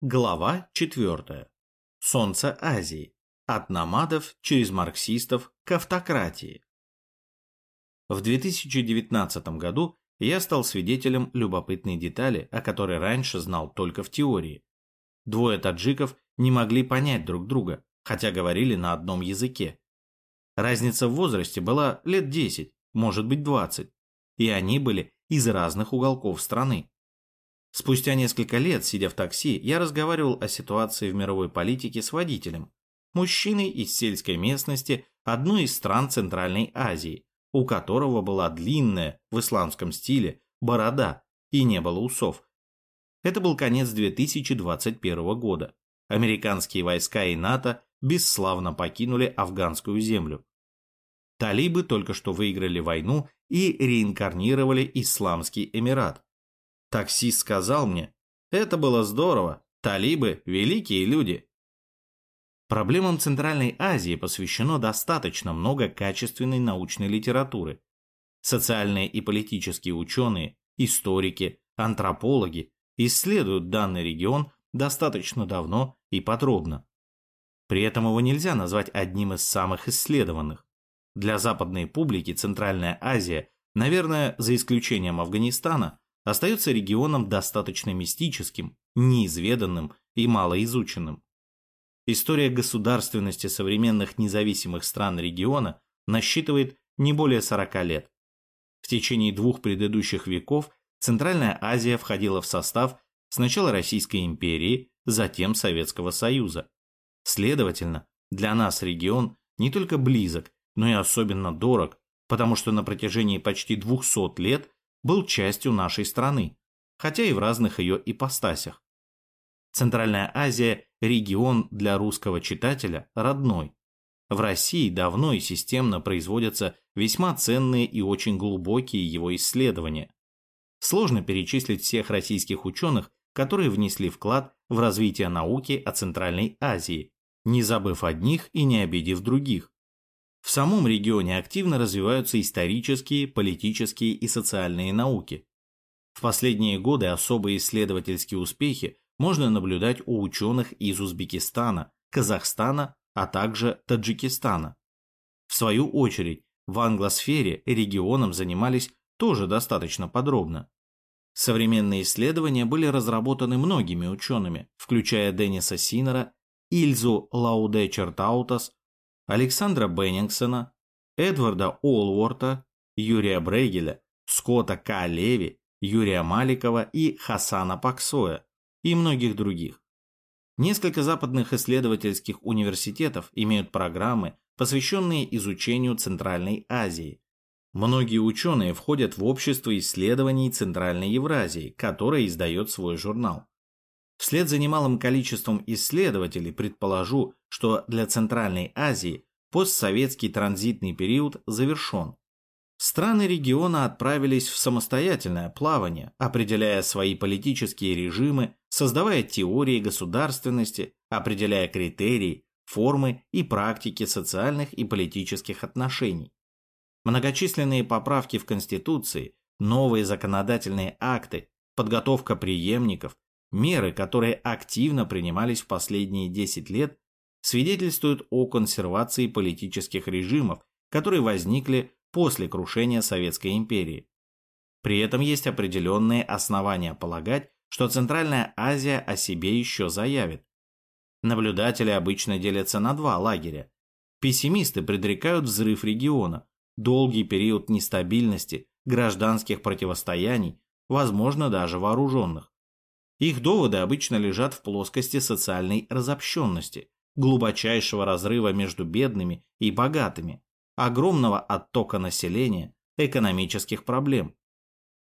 Глава 4. Солнце Азии. От намадов через марксистов к автократии. В 2019 году я стал свидетелем любопытной детали, о которой раньше знал только в теории. Двое таджиков не могли понять друг друга, хотя говорили на одном языке. Разница в возрасте была лет 10, может быть 20, и они были из разных уголков страны. Спустя несколько лет, сидя в такси, я разговаривал о ситуации в мировой политике с водителем, мужчиной из сельской местности одной из стран Центральной Азии, у которого была длинная, в исламском стиле, борода и не было усов. Это был конец 2021 года. Американские войска и НАТО бесславно покинули афганскую землю. Талибы только что выиграли войну и реинкарнировали Исламский Эмират. Таксист сказал мне, это было здорово, талибы – великие люди. Проблемам Центральной Азии посвящено достаточно много качественной научной литературы. Социальные и политические ученые, историки, антропологи исследуют данный регион достаточно давно и подробно. При этом его нельзя назвать одним из самых исследованных. Для западной публики Центральная Азия, наверное, за исключением Афганистана, остается регионом достаточно мистическим, неизведанным и малоизученным. История государственности современных независимых стран региона насчитывает не более 40 лет. В течение двух предыдущих веков Центральная Азия входила в состав сначала Российской империи, затем Советского Союза. Следовательно, для нас регион не только близок, но и особенно дорог, потому что на протяжении почти 200 лет был частью нашей страны, хотя и в разных ее ипостасях. Центральная Азия – регион для русского читателя родной. В России давно и системно производятся весьма ценные и очень глубокие его исследования. Сложно перечислить всех российских ученых, которые внесли вклад в развитие науки о Центральной Азии, не забыв одних и не обидев других. В самом регионе активно развиваются исторические, политические и социальные науки. В последние годы особые исследовательские успехи можно наблюдать у ученых из Узбекистана, Казахстана, а также Таджикистана. В свою очередь, в англосфере регионом занимались тоже достаточно подробно. Современные исследования были разработаны многими учеными, включая Денниса Синера, Ильзу Лауде Чертаутас, Александра Беннингсона, Эдварда Олворта, Юрия Брейгеля, Скотта К. Леви, Юрия Маликова и Хасана Паксоя и многих других. Несколько западных исследовательских университетов имеют программы, посвященные изучению Центральной Азии. Многие ученые входят в общество исследований Центральной Евразии, которое издает свой журнал. Вслед за немалым количеством исследователей предположу, что для Центральной Азии постсоветский транзитный период завершен. Страны региона отправились в самостоятельное плавание, определяя свои политические режимы, создавая теории государственности, определяя критерии, формы и практики социальных и политических отношений. Многочисленные поправки в Конституции, новые законодательные акты, подготовка преемников, Меры, которые активно принимались в последние 10 лет, свидетельствуют о консервации политических режимов, которые возникли после крушения Советской империи. При этом есть определенные основания полагать, что Центральная Азия о себе еще заявит. Наблюдатели обычно делятся на два лагеря. Пессимисты предрекают взрыв региона, долгий период нестабильности, гражданских противостояний, возможно даже вооруженных. Их доводы обычно лежат в плоскости социальной разобщенности, глубочайшего разрыва между бедными и богатыми, огромного оттока населения, экономических проблем.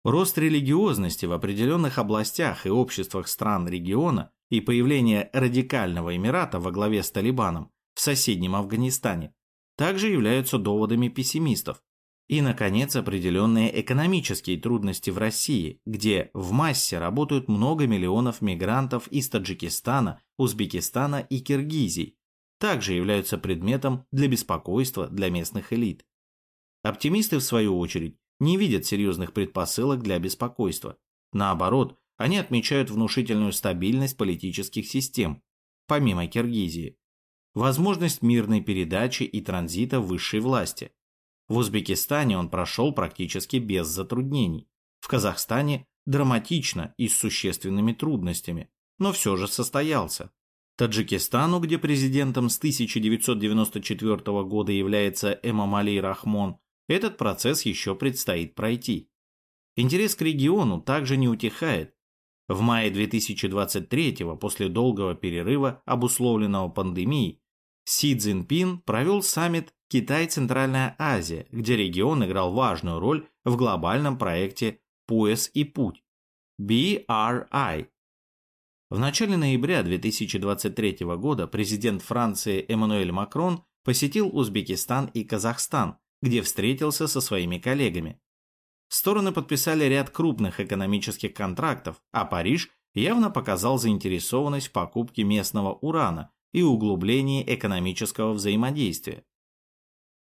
Рост религиозности в определенных областях и обществах стран региона и появление радикального эмирата во главе с Талибаном в соседнем Афганистане также являются доводами пессимистов, и, наконец, определенные экономические трудности в России, где в массе работают много миллионов мигрантов из Таджикистана, Узбекистана и Киргизии, также являются предметом для беспокойства для местных элит. Оптимисты, в свою очередь, не видят серьезных предпосылок для беспокойства. Наоборот, они отмечают внушительную стабильность политических систем, помимо Киргизии, возможность мирной передачи и транзита высшей власти. В Узбекистане он прошел практически без затруднений. В Казахстане драматично и с существенными трудностями, но все же состоялся. Таджикистану, где президентом с 1994 года является Эмамали Рахмон, этот процесс еще предстоит пройти. Интерес к региону также не утихает. В мае 2023 после долгого перерыва, обусловленного пандемией, Си Цзиньпин провел саммит Китай-Центральная Азия, где регион играл важную роль в глобальном проекте «Пояс и путь» BRI. В начале ноября 2023 года президент Франции Эммануэль Макрон посетил Узбекистан и Казахстан, где встретился со своими коллегами. Стороны подписали ряд крупных экономических контрактов, а Париж явно показал заинтересованность в покупке местного урана и углублении экономического взаимодействия.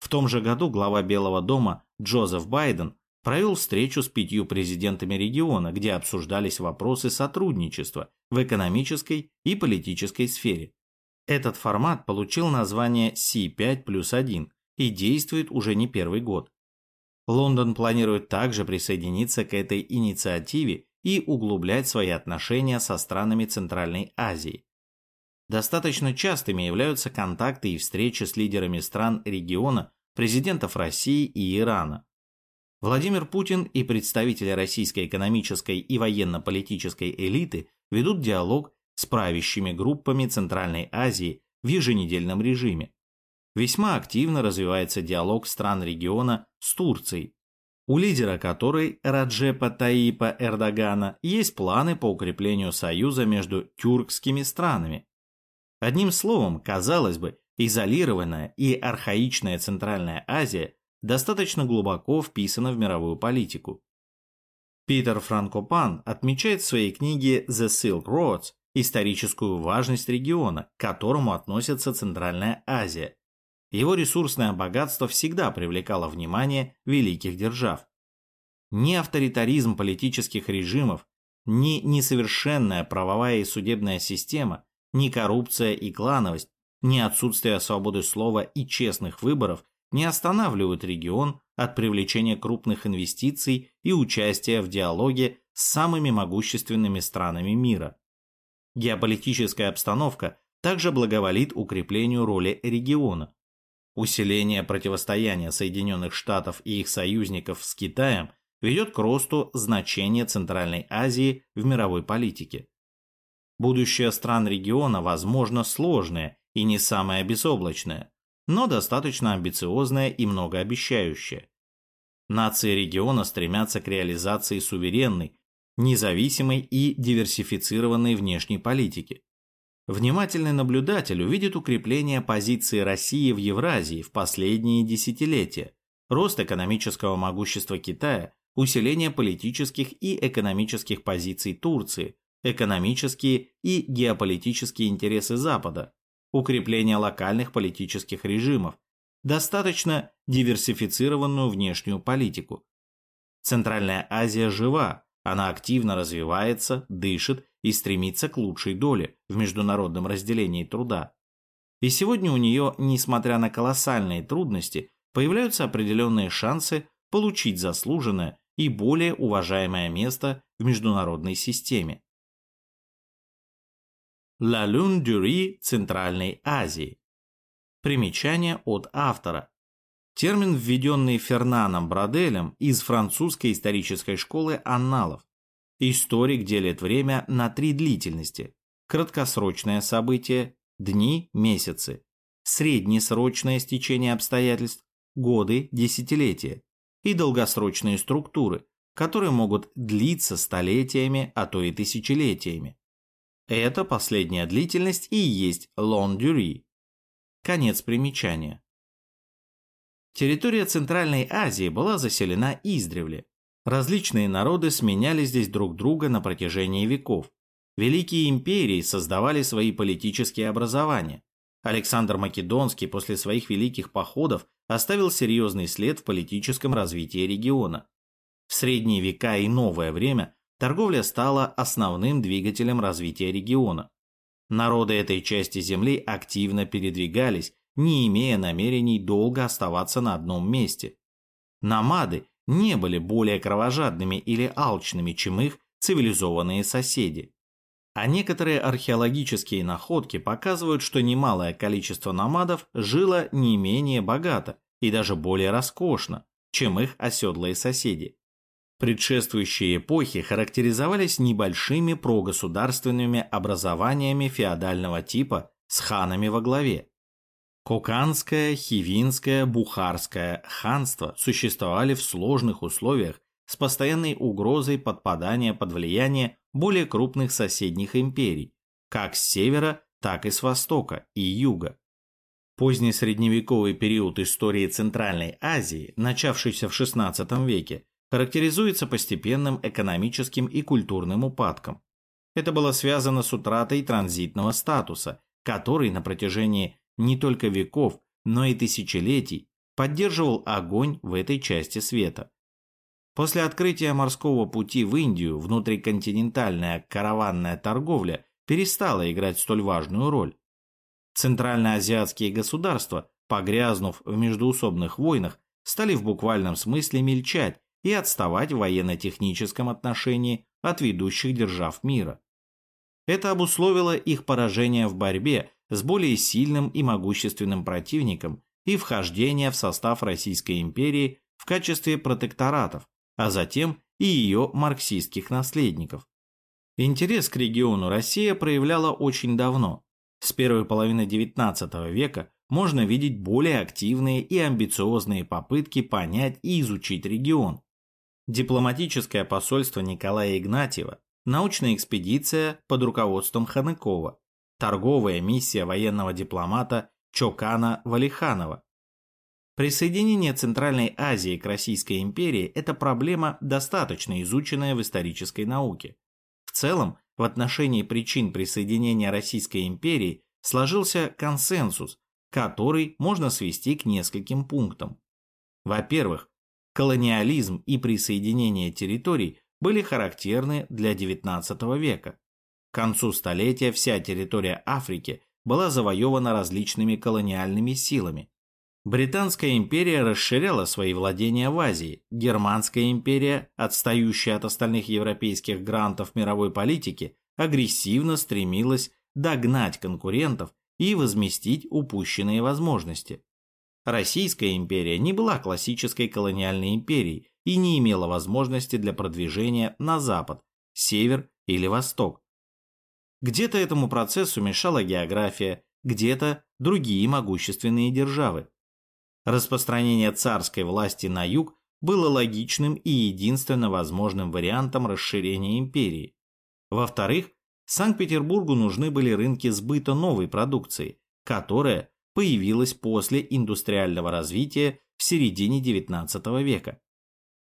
В том же году глава Белого дома Джозеф Байден провел встречу с пятью президентами региона, где обсуждались вопросы сотрудничества в экономической и политической сфере. Этот формат получил название C5 плюс 1 и действует уже не первый год. Лондон планирует также присоединиться к этой инициативе и углублять свои отношения со странами Центральной Азии. Достаточно частыми являются контакты и встречи с лидерами стран региона, президентов России и Ирана. Владимир Путин и представители российской экономической и военно-политической элиты ведут диалог с правящими группами Центральной Азии в еженедельном режиме. Весьма активно развивается диалог стран региона с Турцией, у лидера которой Раджепа Таипа Эрдогана есть планы по укреплению союза между тюркскими странами. Одним словом, казалось бы, изолированная и архаичная Центральная Азия достаточно глубоко вписана в мировую политику. Питер Франкопан отмечает в своей книге «The Silk Roads» историческую важность региона, к которому относится Центральная Азия, его ресурсное богатство всегда привлекало внимание великих держав. Ни авторитаризм политических режимов, ни несовершенная правовая и судебная система, ни коррупция и клановость, ни отсутствие свободы слова и честных выборов не останавливают регион от привлечения крупных инвестиций и участия в диалоге с самыми могущественными странами мира. Геополитическая обстановка также благоволит укреплению роли региона. Усиление противостояния Соединенных Штатов и их союзников с Китаем ведет к росту значения Центральной Азии в мировой политике. Будущее стран региона, возможно, сложное и не самое безоблачное, но достаточно амбициозное и многообещающее. Нации региона стремятся к реализации суверенной, независимой и диверсифицированной внешней политики. Внимательный наблюдатель увидит укрепление позиции России в Евразии в последние десятилетия, рост экономического могущества Китая, усиление политических и экономических позиций Турции, экономические и геополитические интересы Запада, укрепление локальных политических режимов, достаточно диверсифицированную внешнюю политику. Центральная Азия жива, она активно развивается, дышит и стремится к лучшей доле в международном разделении труда. И сегодня у нее, несмотря на колоссальные трудности, появляются определенные шансы получить заслуженное и более уважаемое место в международной системе. Ла Люн Дюри Центральной Азии. Примечание от автора. Термин, введенный Фернаном Браделем из французской исторической школы анналов. Историк делит время на три длительности. Краткосрочное событие, дни, месяцы. Среднесрочное стечение обстоятельств, годы, десятилетия. И долгосрочные структуры, которые могут длиться столетиями, а то и тысячелетиями. Это последняя длительность и есть long durée. Конец примечания. Территория Центральной Азии была заселена издревле, Различные народы сменяли здесь друг друга на протяжении веков. Великие империи создавали свои политические образования. Александр Македонский после своих великих походов оставил серьезный след в политическом развитии региона. В средние века и новое время торговля стала основным двигателем развития региона. Народы этой части земли активно передвигались, не имея намерений долго оставаться на одном месте. Намады не были более кровожадными или алчными, чем их цивилизованные соседи. А некоторые археологические находки показывают, что немалое количество намадов жило не менее богато и даже более роскошно, чем их оседлые соседи. Предшествующие эпохи характеризовались небольшими прогосударственными образованиями феодального типа с ханами во главе. Коканское, Хивинское, Бухарское ханство существовали в сложных условиях с постоянной угрозой подпадания под влияние более крупных соседних империй, как с севера, так и с востока и юга. Поздний средневековый период истории Центральной Азии, начавшийся в XVI веке, характеризуется постепенным экономическим и культурным упадком. Это было связано с утратой транзитного статуса, который на протяжении не только веков, но и тысячелетий поддерживал огонь в этой части света. После открытия морского пути в Индию внутриконтинентальная караванная торговля перестала играть столь важную роль. Центральноазиатские государства, погрязнув в междуусобных войнах, стали в буквальном смысле мельчать и отставать в военно-техническом отношении от ведущих держав мира. Это обусловило их поражение в борьбе с более сильным и могущественным противником и вхождение в состав Российской империи в качестве протекторатов, а затем и ее марксистских наследников. Интерес к региону Россия проявляла очень давно. С первой половины XIX века можно видеть более активные и амбициозные попытки понять и изучить регион. Дипломатическое посольство Николая Игнатьева, научная экспедиция под руководством Ханыкова, торговая миссия военного дипломата Чокана Валиханова. Присоединение Центральной Азии к Российской империи – это проблема, достаточно изученная в исторической науке. В целом, в отношении причин присоединения Российской империи сложился консенсус, который можно свести к нескольким пунктам. Во-первых, колониализм и присоединение территорий были характерны для XIX века. К концу столетия вся территория Африки была завоевана различными колониальными силами. Британская империя расширяла свои владения в Азии, Германская империя, отстающая от остальных европейских грантов мировой политики, агрессивно стремилась догнать конкурентов и возместить упущенные возможности. Российская империя не была классической колониальной империей и не имела возможности для продвижения на запад, север или восток, где-то этому процессу мешала география, где-то другие могущественные державы. Распространение царской власти на юг было логичным и единственно возможным вариантом расширения империи. Во-вторых, Санкт-Петербургу нужны были рынки сбыта новой продукции, которая появилась после индустриального развития в середине XIX века.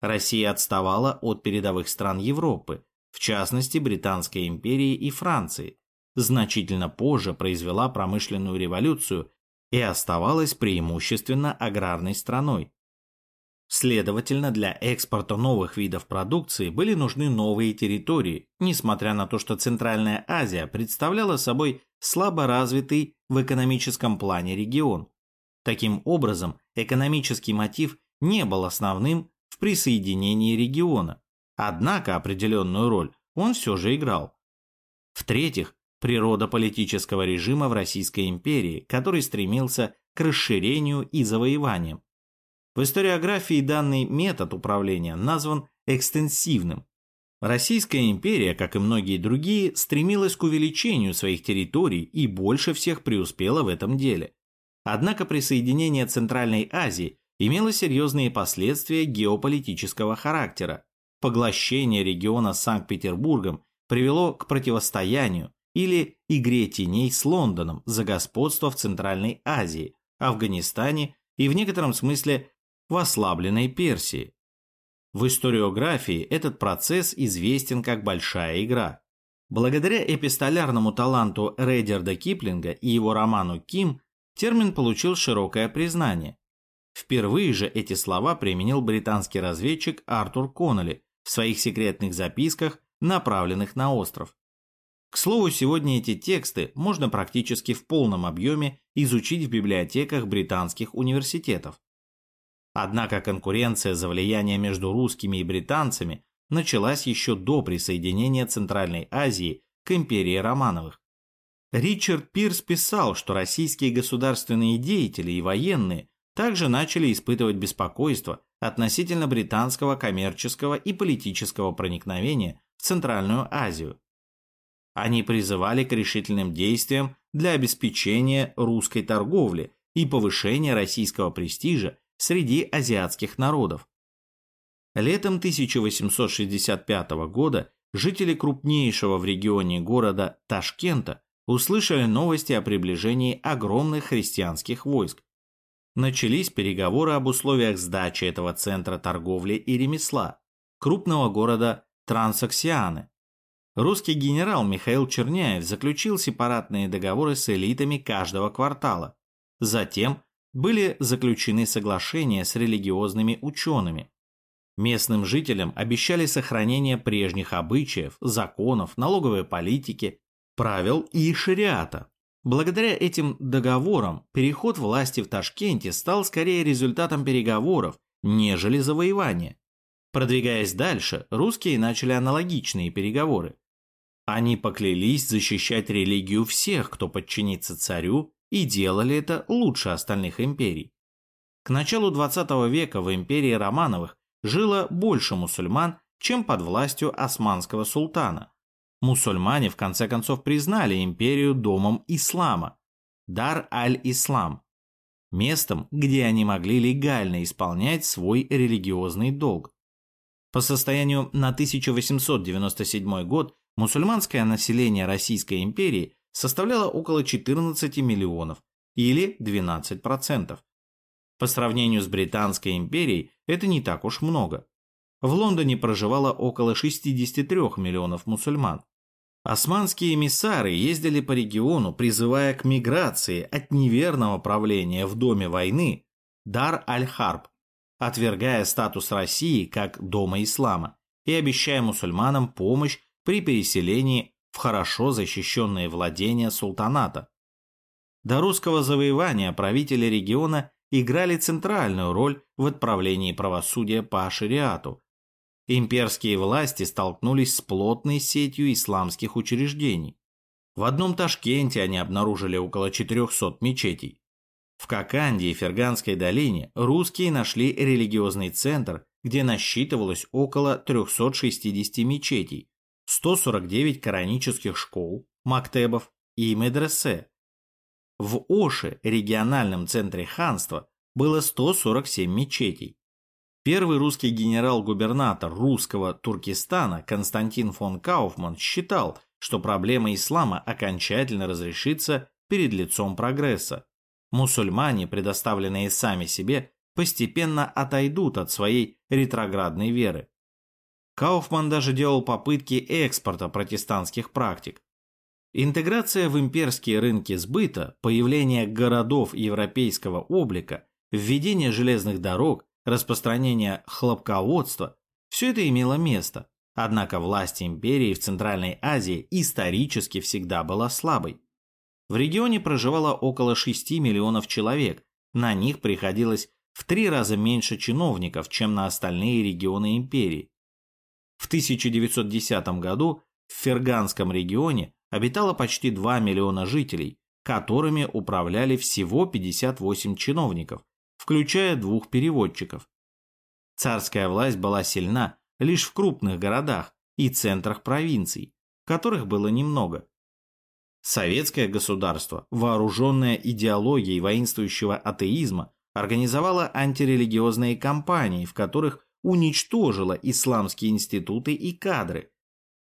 Россия отставала от передовых стран Европы, в частности Британской империи и Франции, значительно позже произвела промышленную революцию и оставалась преимущественно аграрной страной. Следовательно, для экспорта новых видов продукции были нужны новые территории, несмотря на то, что Центральная Азия представляла собой слабо развитый в экономическом плане регион. Таким образом, экономический мотив не был основным в присоединении региона. Однако определенную роль он все же играл. В-третьих, природа политического режима в Российской империи, который стремился к расширению и завоеваниям. В историографии данный метод управления назван экстенсивным. Российская империя, как и многие другие, стремилась к увеличению своих территорий и больше всех преуспела в этом деле. Однако присоединение Центральной Азии имело серьезные последствия геополитического характера поглощение региона Санкт-Петербургом привело к противостоянию или игре теней с Лондоном за господство в Центральной Азии, Афганистане и в некотором смысле в ослабленной Персии. В историографии этот процесс известен как «большая игра». Благодаря эпистолярному таланту Рейдерда Киплинга и его роману «Ким» термин получил широкое признание. Впервые же эти слова применил британский разведчик Артур Коннелли в своих секретных записках направленных на остров. К слову, сегодня эти тексты можно практически в полном объеме изучить в библиотеках британских университетов. Однако конкуренция за влияние между русскими и британцами началась еще до присоединения Центральной Азии к империи Романовых. Ричард Пирс писал, что российские государственные деятели и военные также начали испытывать беспокойство относительно британского коммерческого и политического проникновения в Центральную Азию. Они призывали к решительным действиям для обеспечения русской торговли и повышения российского престижа среди азиатских народов. Летом 1865 года жители крупнейшего в регионе города Ташкента услышали новости о приближении огромных христианских войск. Начались переговоры об условиях сдачи этого центра торговли и ремесла, крупного города Трансоксианы. Русский генерал Михаил Черняев заключил сепаратные договоры с элитами каждого квартала. Затем были заключены соглашения с религиозными учеными. Местным жителям обещали сохранение прежних обычаев, законов, налоговой политики, правил и шариата. Благодаря этим договорам переход власти в Ташкенте стал скорее результатом переговоров, нежели завоевания. Продвигаясь дальше, русские начали аналогичные переговоры. Они поклялись защищать религию всех, кто подчинится царю, и делали это лучше остальных империй. К началу 20 века в империи Романовых жило больше мусульман, чем под властью османского султана, мусульмане в конце концов признали империю домом ислама, Дар аль-Ислам, местом, где они могли легально исполнять свой религиозный долг. По состоянию на 1897 год мусульманское население Российской империи составляло около 14 миллионов или 12%. По сравнению с Британской империей это не так уж много. В Лондоне проживало около 63 миллионов мусульман. Османские эмиссары ездили по региону, призывая к миграции от неверного правления в доме войны Дар аль-Харб, отвергая статус России как дома ислама и обещая мусульманам помощь при переселении в хорошо защищенные владения султаната. До русского завоевания правители региона играли центральную роль в отправлении правосудия по шариату, имперские власти столкнулись с плотной сетью исламских учреждений. В одном Ташкенте они обнаружили около 400 мечетей. В Коканде и Ферганской долине русские нашли религиозный центр, где насчитывалось около 360 мечетей, 149 коранических школ, мактебов и медресе. В Оше, региональном центре ханства, было 147 мечетей, Первый русский генерал-губернатор русского Туркестана Константин фон Кауфман считал, что проблема ислама окончательно разрешится перед лицом прогресса. Мусульмане, предоставленные сами себе, постепенно отойдут от своей ретроградной веры. Кауфман даже делал попытки экспорта протестантских практик. Интеграция в имперские рынки сбыта, появление городов европейского облика, введение железных дорог – распространение хлопководства – все это имело место. Однако власть империи в Центральной Азии исторически всегда была слабой. В регионе проживало около 6 миллионов человек, на них приходилось в три раза меньше чиновников, чем на остальные регионы империи. В 1910 году в Ферганском регионе обитало почти 2 миллиона жителей, которыми управляли всего 58 чиновников, включая двух переводчиков. Царская власть была сильна лишь в крупных городах и центрах провинций, которых было немного. Советское государство, вооруженное идеологией воинствующего атеизма, организовало антирелигиозные кампании, в которых уничтожило исламские институты и кадры.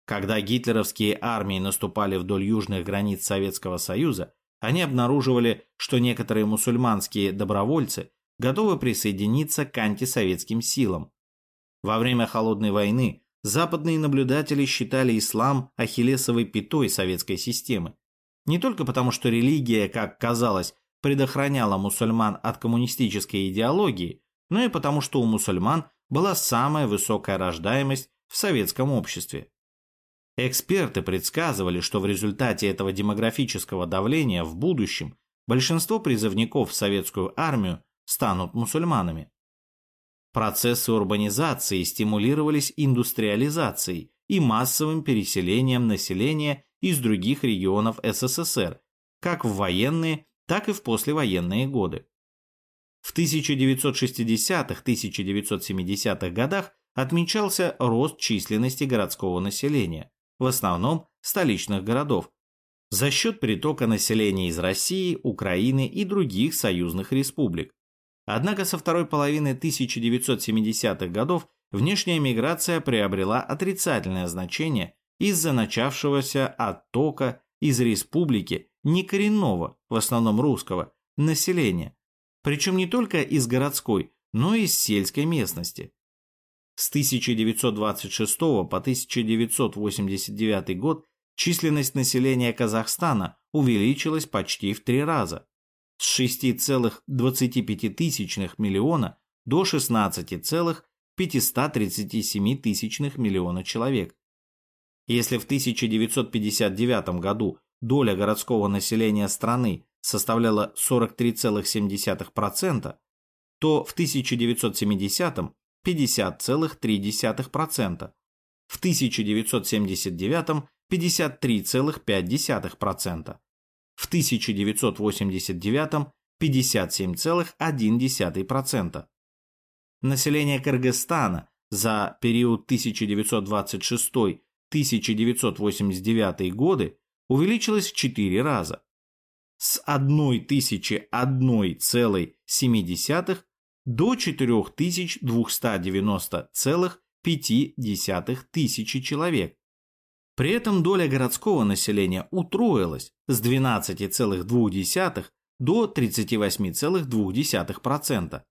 Когда гитлеровские армии наступали вдоль южных границ Советского Союза, они обнаруживали, что некоторые мусульманские добровольцы готовы присоединиться к антисоветским силам. Во время Холодной войны западные наблюдатели считали ислам ахиллесовой пятой советской системы. Не только потому, что религия, как казалось, предохраняла мусульман от коммунистической идеологии, но и потому, что у мусульман была самая высокая рождаемость в советском обществе. Эксперты предсказывали, что в результате этого демографического давления в будущем большинство призывников в советскую армию станут мусульманами. Процессы урбанизации стимулировались индустриализацией и массовым переселением населения из других регионов СССР, как в военные, так и в послевоенные годы. В 1960-1970-х годах отмечался рост численности городского населения, в основном столичных городов, за счет притока населения из России, Украины и других союзных республик. Однако со второй половины 1970-х годов внешняя миграция приобрела отрицательное значение из-за начавшегося оттока из республики некоренного, в основном русского, населения, причем не только из городской, но и из сельской местности. С 1926 по 1989 год численность населения Казахстана увеличилась почти в три раза с 6,25 миллиона до 16,537 миллиона человек. Если в 1959 году доля городского населения страны составляла 43,7%, то в 1970 – 50,3%, в 1979 – 53,5%, в 1989 – 57,1%. Население Кыргызстана за период 1926-1989 годы увеличилось в 4 раза с 1001,7 до 4290,5 тысячи человек. При этом доля городского населения утроилась с 12,2 до 38,2%.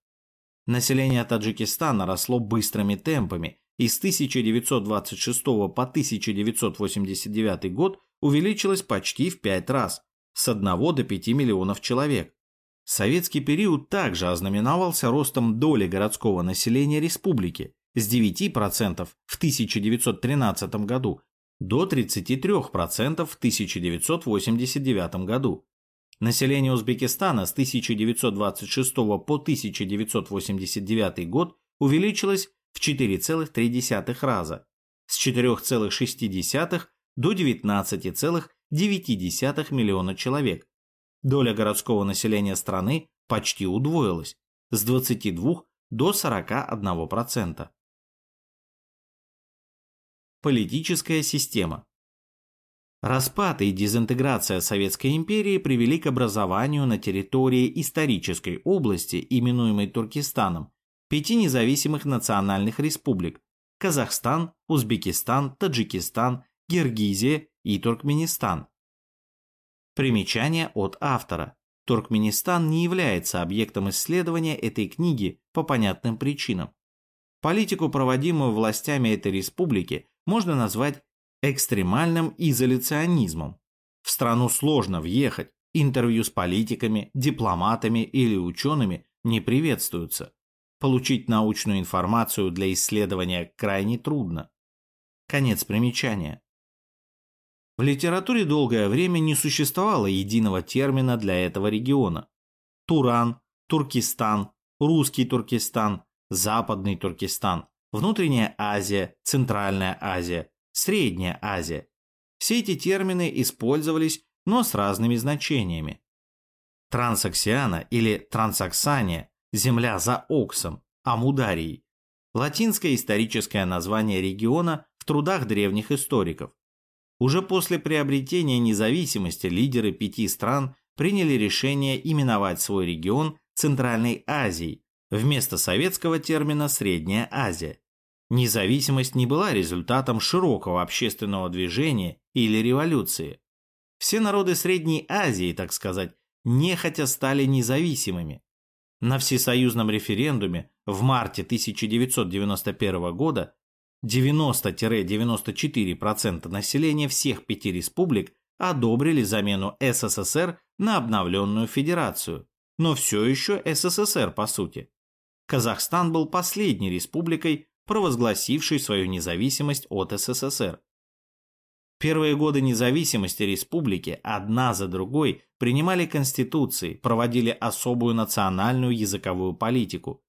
Население Таджикистана росло быстрыми темпами и с 1926 по 1989 год увеличилось почти в 5 раз, с 1 до 5 миллионов человек. Советский период также ознаменовался ростом доли городского населения республики с 9% в 1913 году до 33% в 1989 году. Население Узбекистана с 1926 по 1989 год увеличилось в 4,3 раза, с 4,6 до 19,9 миллиона человек. Доля городского населения страны почти удвоилась с 22 до 41%. Политическая система Распад и дезинтеграция Советской империи привели к образованию на территории исторической области, именуемой Туркестаном, пяти независимых национальных республик – Казахстан, Узбекистан, Таджикистан, Киргизия и Туркменистан. Примечание от автора. Туркменистан не является объектом исследования этой книги по понятным причинам. Политику, проводимую властями этой республики, можно назвать экстремальным изоляционизмом. В страну сложно въехать, интервью с политиками, дипломатами или учеными не приветствуются. Получить научную информацию для исследования крайне трудно. Конец примечания. В литературе долгое время не существовало единого термина для этого региона. Туран, Туркестан, Русский Туркестан, Западный Туркестан, Внутренняя Азия, Центральная Азия, Средняя Азия. Все эти термины использовались, но с разными значениями. Трансаксиана или Трансаксания – земля за Оксом, Амударией. Латинское историческое название региона в трудах древних историков. Уже после приобретения независимости лидеры пяти стран приняли решение именовать свой регион Центральной Азией вместо советского термина Средняя Азия. Независимость не была результатом широкого общественного движения или революции. Все народы Средней Азии, так сказать, нехотя стали независимыми. На всесоюзном референдуме в марте 1991 года 90-94% населения всех пяти республик одобрили замену СССР на обновленную федерацию, но все еще СССР по сути. Казахстан был последней республикой, провозгласившей свою независимость от СССР. Первые годы независимости республики одна за другой принимали конституции, проводили особую национальную языковую политику.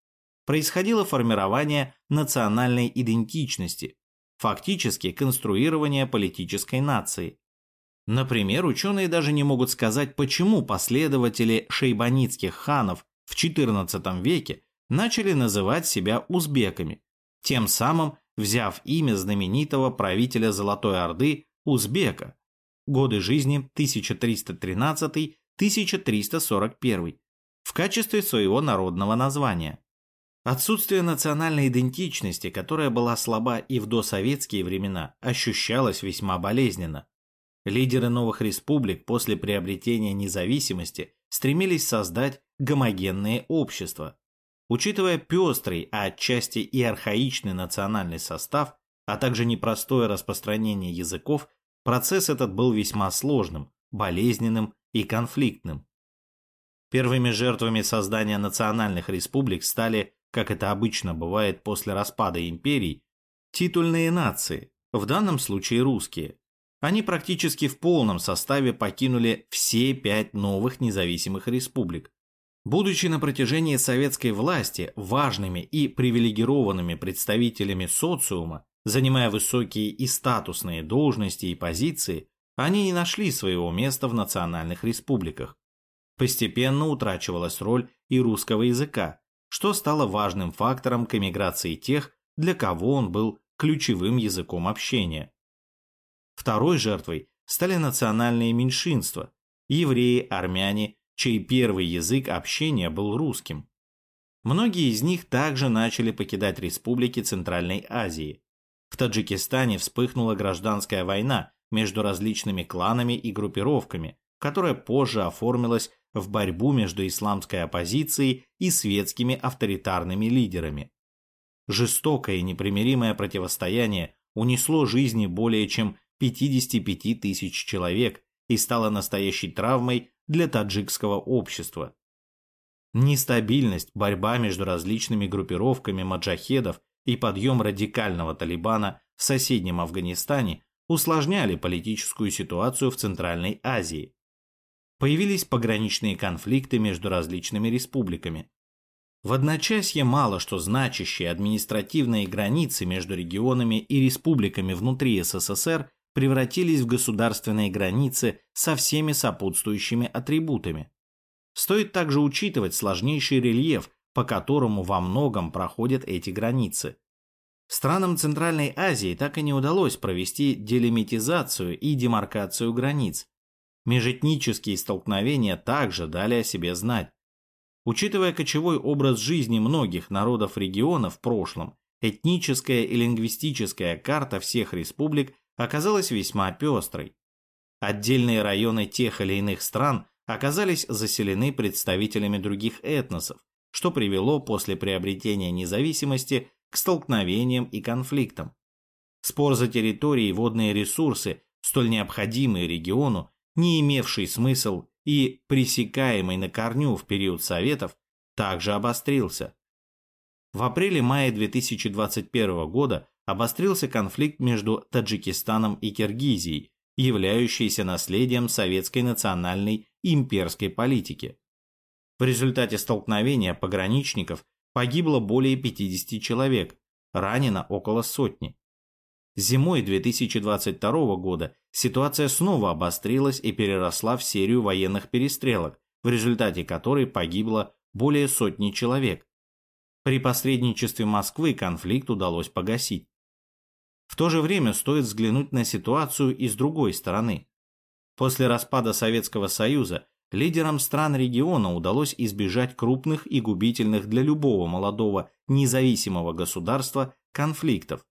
Происходило формирование национальной идентичности, фактически конструирование политической нации. Например, ученые даже не могут сказать, почему последователи шейбанитских ханов в XIV веке начали называть себя узбеками, тем самым взяв имя знаменитого правителя Золотой Орды Узбека, годы жизни 1313-1341, в качестве своего народного названия. Отсутствие национальной идентичности, которая была слаба и в досоветские времена, ощущалось весьма болезненно. Лидеры новых республик после приобретения независимости стремились создать гомогенные общества. Учитывая пестрый, а отчасти и архаичный национальный состав, а также непростое распространение языков, процесс этот был весьма сложным, болезненным и конфликтным. Первыми жертвами создания национальных республик стали, как это обычно бывает после распада империй, титульные нации, в данном случае русские. Они практически в полном составе покинули все пять новых независимых республик. Будучи на протяжении советской власти важными и привилегированными представителями социума, Занимая высокие и статусные должности и позиции, они не нашли своего места в национальных республиках. Постепенно утрачивалась роль и русского языка, что стало важным фактором к эмиграции тех, для кого он был ключевым языком общения. Второй жертвой стали национальные меньшинства – евреи, армяне, чей первый язык общения был русским. Многие из них также начали покидать республики Центральной Азии. В Таджикистане вспыхнула гражданская война между различными кланами и группировками, которая позже оформилась в борьбу между исламской оппозицией и светскими авторитарными лидерами. Жестокое и непримиримое противостояние унесло жизни более чем 55 тысяч человек и стало настоящей травмой для таджикского общества. Нестабильность, борьба между различными группировками маджахедов и подъем радикального Талибана в соседнем Афганистане усложняли политическую ситуацию в Центральной Азии. Появились пограничные конфликты между различными республиками. В одночасье мало что значащие административные границы между регионами и республиками внутри СССР превратились в государственные границы со всеми сопутствующими атрибутами. Стоит также учитывать сложнейший рельеф по которому во многом проходят эти границы. Странам Центральной Азии так и не удалось провести делимитизацию и демаркацию границ. Межэтнические столкновения также дали о себе знать. Учитывая кочевой образ жизни многих народов региона в прошлом, этническая и лингвистическая карта всех республик оказалась весьма пестрой. Отдельные районы тех или иных стран оказались заселены представителями других этносов, что привело после приобретения независимости к столкновениям и конфликтам. Спор за территории и водные ресурсы, столь необходимые региону, не имевший смысл и пресекаемый на корню в период Советов, также обострился. В апреле-мае 2021 года обострился конфликт между Таджикистаном и Киргизией, являющийся наследием советской национальной имперской политики. В результате столкновения пограничников погибло более 50 человек, ранено около сотни. Зимой 2022 года ситуация снова обострилась и переросла в серию военных перестрелок, в результате которой погибло более сотни человек. При посредничестве Москвы конфликт удалось погасить. В то же время стоит взглянуть на ситуацию и с другой стороны. После распада Советского Союза лидерам стран региона удалось избежать крупных и губительных для любого молодого независимого государства конфликтов.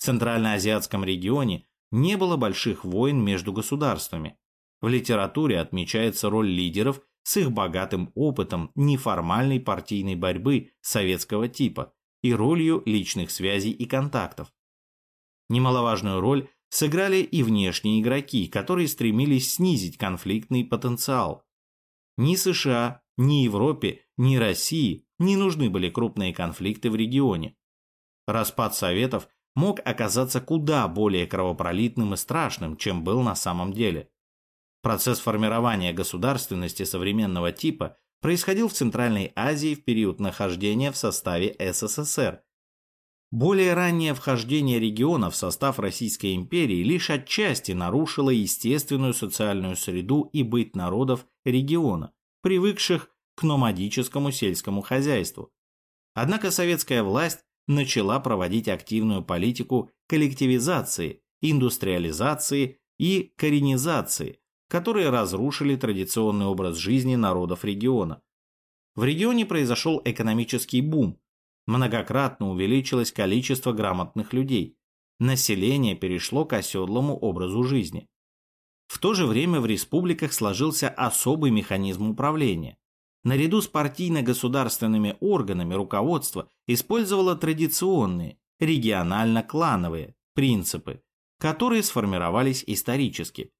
В Центральноазиатском регионе не было больших войн между государствами. В литературе отмечается роль лидеров с их богатым опытом неформальной партийной борьбы советского типа и ролью личных связей и контактов. Немаловажную роль сыграли и внешние игроки, которые стремились снизить конфликтный потенциал. Ни США, ни Европе, ни России не нужны были крупные конфликты в регионе. Распад Советов мог оказаться куда более кровопролитным и страшным, чем был на самом деле. Процесс формирования государственности современного типа происходил в Центральной Азии в период нахождения в составе СССР. Более раннее вхождение региона в состав Российской империи лишь отчасти нарушило естественную социальную среду и быт народов региона, привыкших к номадическому сельскому хозяйству. Однако советская власть начала проводить активную политику коллективизации, индустриализации и коренизации, которые разрушили традиционный образ жизни народов региона. В регионе произошел экономический бум, многократно увеличилось количество грамотных людей, население перешло к оседлому образу жизни. В то же время в республиках сложился особый механизм управления. Наряду с партийно-государственными органами руководство использовало традиционные, регионально-клановые принципы, которые сформировались исторически.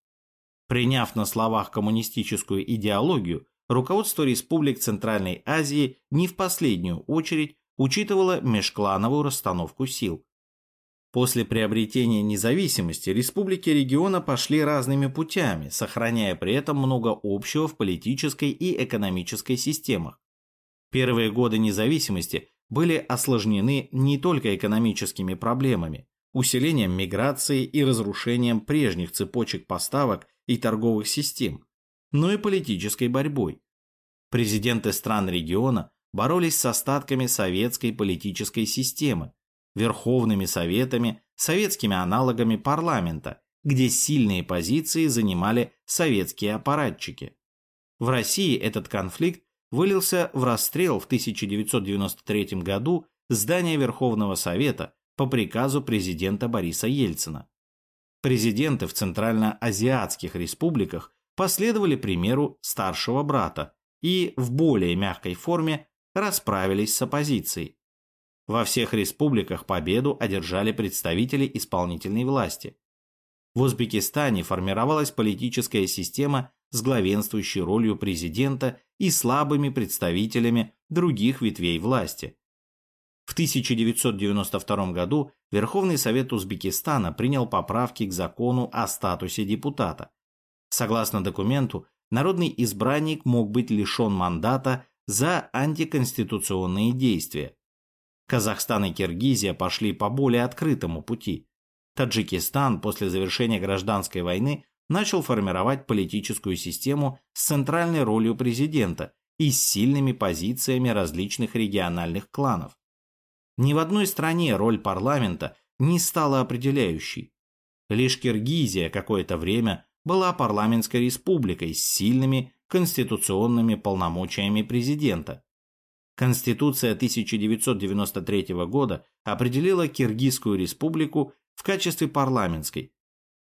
Приняв на словах коммунистическую идеологию, руководство республик Центральной Азии не в последнюю очередь учитывало межклановую расстановку сил. После приобретения независимости республики региона пошли разными путями, сохраняя при этом много общего в политической и экономической системах. Первые годы независимости были осложнены не только экономическими проблемами, усилением миграции и разрушением прежних цепочек поставок и торговых систем, но и политической борьбой. Президенты стран региона боролись с остатками советской политической системы, верховными советами, советскими аналогами парламента, где сильные позиции занимали советские аппаратчики. В России этот конфликт вылился в расстрел в 1993 году здания Верховного Совета по приказу президента Бориса Ельцина. Президенты в центральноазиатских республиках последовали примеру старшего брата и в более мягкой форме расправились с оппозицией. Во всех республиках победу одержали представители исполнительной власти. В Узбекистане формировалась политическая система с главенствующей ролью президента и слабыми представителями других ветвей власти. В 1992 году Верховный Совет Узбекистана принял поправки к закону о статусе депутата. Согласно документу, народный избранник мог быть лишен мандата за антиконституционные действия. Казахстан и Киргизия пошли по более открытому пути. Таджикистан после завершения гражданской войны начал формировать политическую систему с центральной ролью президента и с сильными позициями различных региональных кланов. Ни в одной стране роль парламента не стала определяющей. Лишь Киргизия какое-то время была парламентской республикой с сильными конституционными полномочиями президента. Конституция 1993 года определила Киргизскую республику в качестве парламентской.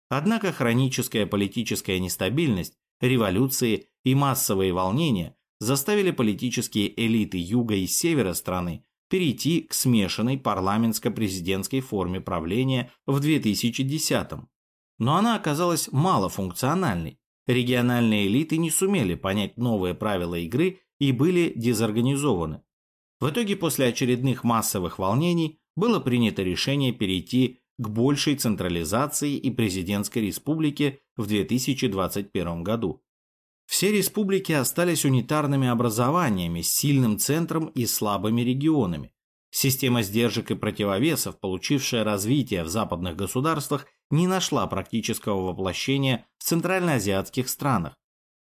Однако хроническая политическая нестабильность, революции и массовые волнения заставили политические элиты юга и севера страны перейти к смешанной парламентско-президентской форме правления в 2010-м. Но она оказалась малофункциональной. Региональные элиты не сумели понять новые правила игры и были дезорганизованы. В итоге после очередных массовых волнений было принято решение перейти к большей централизации и президентской республике в 2021 году. Все республики остались унитарными образованиями с сильным центром и слабыми регионами. Система сдержек и противовесов, получившая развитие в западных государствах, не нашла практического воплощения в центральноазиатских странах.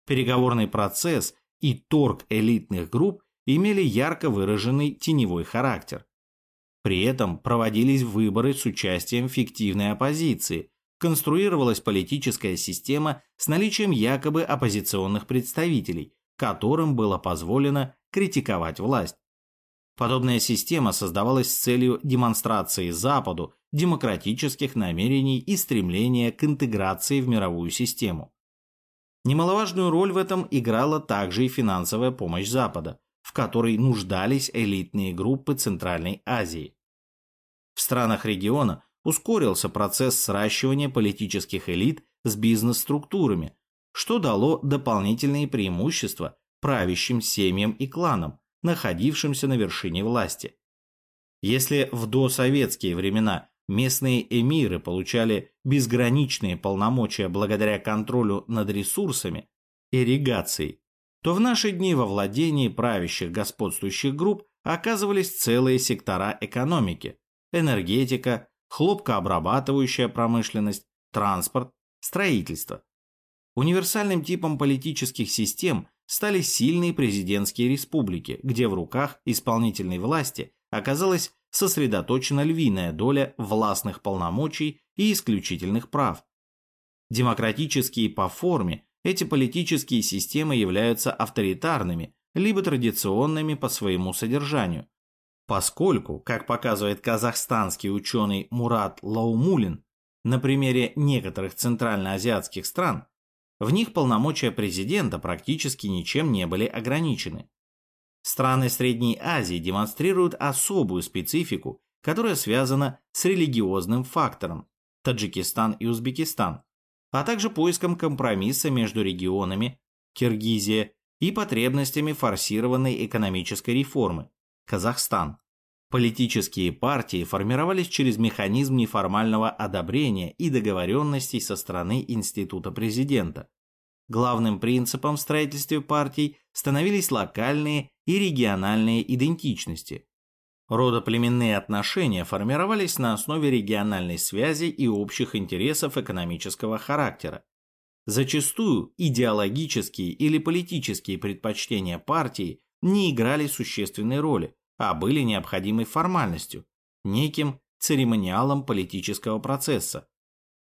Переговорный процесс и торг элитных групп имели ярко выраженный теневой характер. При этом проводились выборы с участием фиктивной оппозиции, конструировалась политическая система с наличием якобы оппозиционных представителей, которым было позволено критиковать власть. Подобная система создавалась с целью демонстрации Западу демократических намерений и стремления к интеграции в мировую систему. Немаловажную роль в этом играла также и финансовая помощь Запада, в которой нуждались элитные группы Центральной Азии. В странах региона ускорился процесс сращивания политических элит с бизнес-структурами, что дало дополнительные преимущества правящим семьям и кланам, находившимся на вершине власти. Если в досоветские времена местные эмиры получали безграничные полномочия благодаря контролю над ресурсами, ирригацией, то в наши дни во владении правящих господствующих групп оказывались целые сектора экономики – энергетика, хлопкообрабатывающая промышленность, транспорт, строительство. Универсальным типом политических систем стали сильные президентские республики, где в руках исполнительной власти оказалась сосредоточена львиная доля властных полномочий и исключительных прав. Демократические по форме эти политические системы являются авторитарными, либо традиционными по своему содержанию. Поскольку, как показывает казахстанский ученый Мурат Лаумулин, на примере некоторых центральноазиатских стран, в них полномочия президента практически ничем не были ограничены. Страны Средней Азии демонстрируют особую специфику, которая связана с религиозным фактором – Таджикистан и Узбекистан, а также поиском компромисса между регионами – Киргизия и потребностями форсированной экономической реформы – Казахстан. Политические партии формировались через механизм неформального одобрения и договоренностей со стороны института президента. Главным принципом в строительстве партий становились локальные и региональные идентичности. Родоплеменные отношения формировались на основе региональной связи и общих интересов экономического характера. Зачастую идеологические или политические предпочтения партии не играли существенной роли, а были необходимой формальностью, неким церемониалом политического процесса.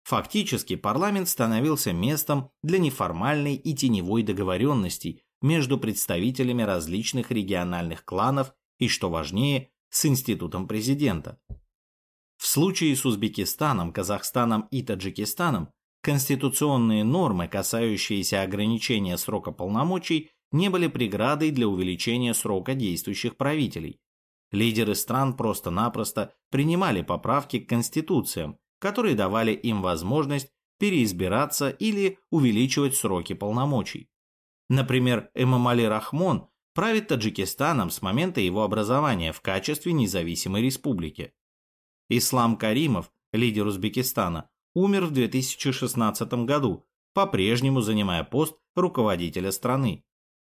Фактически парламент становился местом для неформальной и теневой договоренностей между представителями различных региональных кланов и, что важнее, с институтом президента. В случае с Узбекистаном, Казахстаном и Таджикистаном конституционные нормы, касающиеся ограничения срока полномочий, не были преградой для увеличения срока действующих правителей. Лидеры стран просто-напросто принимали поправки к конституциям, которые давали им возможность переизбираться или увеличивать сроки полномочий. Например, Эмамали Рахмон правит Таджикистаном с момента его образования в качестве независимой республики. Ислам Каримов, лидер Узбекистана, умер в 2016 году, по-прежнему занимая пост руководителя страны.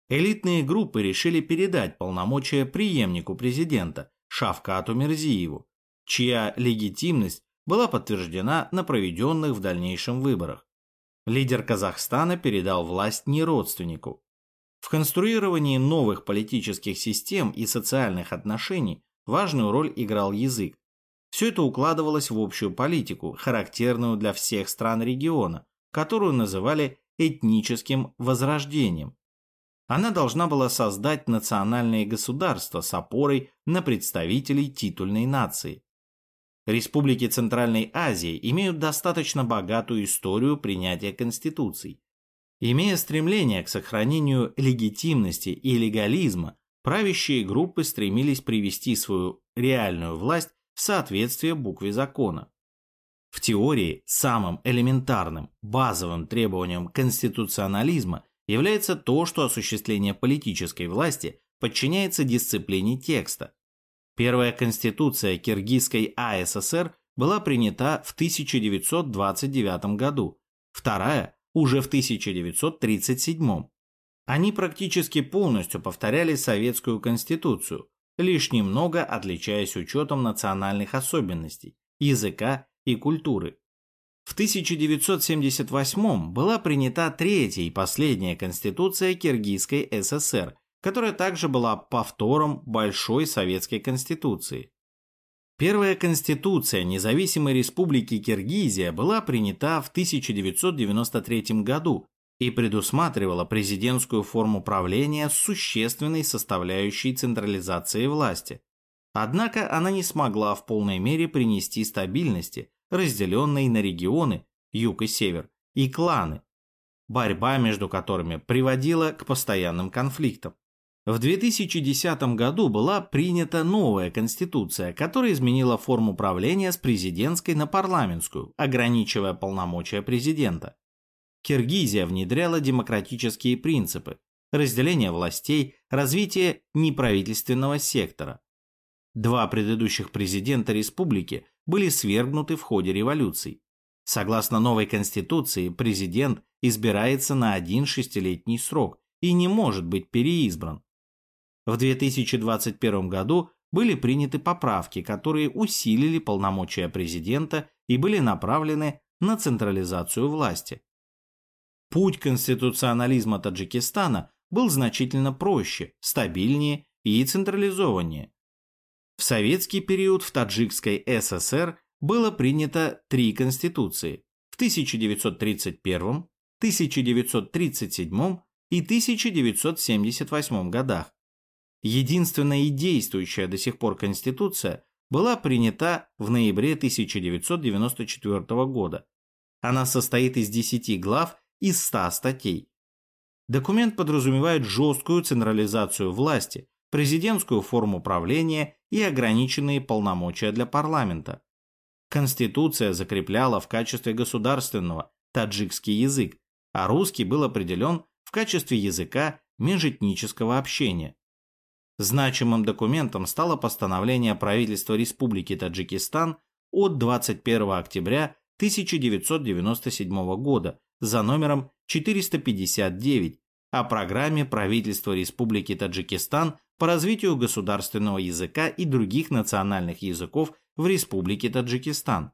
Элитные группы решили передать полномочия преемнику президента Шавкату Мерзиеву, чья легитимность была подтверждена на проведенных в дальнейшем выборах. Лидер Казахстана передал власть не родственнику. В конструировании новых политических систем и социальных отношений важную роль играл язык. Все это укладывалось в общую политику, характерную для всех стран региона, которую называли этническим возрождением. Она должна была создать национальные государства с опорой на представителей титульной нации. Республики Центральной Азии имеют достаточно богатую историю принятия конституций. Имея стремление к сохранению легитимности и легализма, правящие группы стремились привести свою реальную власть в соответствие букве закона. В теории самым элементарным, базовым требованием конституционализма является то, что осуществление политической власти подчиняется дисциплине текста. Первая конституция Киргизской АССР была принята в 1929 году, вторая уже в 1937. Они практически полностью повторяли советскую конституцию, лишь немного отличаясь учетом национальных особенностей, языка и культуры. В 1978 была принята третья и последняя конституция Киргизской ССР, которая также была повтором Большой Советской Конституции. Первая Конституция Независимой Республики Киргизия была принята в 1993 году и предусматривала президентскую форму правления с существенной составляющей централизации власти. Однако она не смогла в полной мере принести стабильности разделенные на регионы, юг и север, и кланы, борьба между которыми приводила к постоянным конфликтам. В 2010 году была принята новая конституция, которая изменила форму правления с президентской на парламентскую, ограничивая полномочия президента. Киргизия внедряла демократические принципы, разделение властей, развитие неправительственного сектора. Два предыдущих президента республики были свергнуты в ходе революций. Согласно новой конституции, президент избирается на один шестилетний срок и не может быть переизбран. В 2021 году были приняты поправки, которые усилили полномочия президента и были направлены на централизацию власти. Путь конституционализма Таджикистана был значительно проще, стабильнее и централизованнее. В советский период в Таджикской ССР было принято три конституции в 1931, 1937 и 1978 годах. Единственная и действующая до сих пор конституция была принята в ноябре 1994 года. Она состоит из 10 глав и 100 статей. Документ подразумевает жесткую централизацию власти, президентскую форму правления и ограниченные полномочия для парламента. Конституция закрепляла в качестве государственного таджикский язык, а русский был определен в качестве языка межэтнического общения. Значимым документом стало постановление правительства Республики Таджикистан от 21 октября 1997 года за номером 459 о программе правительства Республики Таджикистан по развитию государственного языка и других национальных языков в Республике Таджикистан.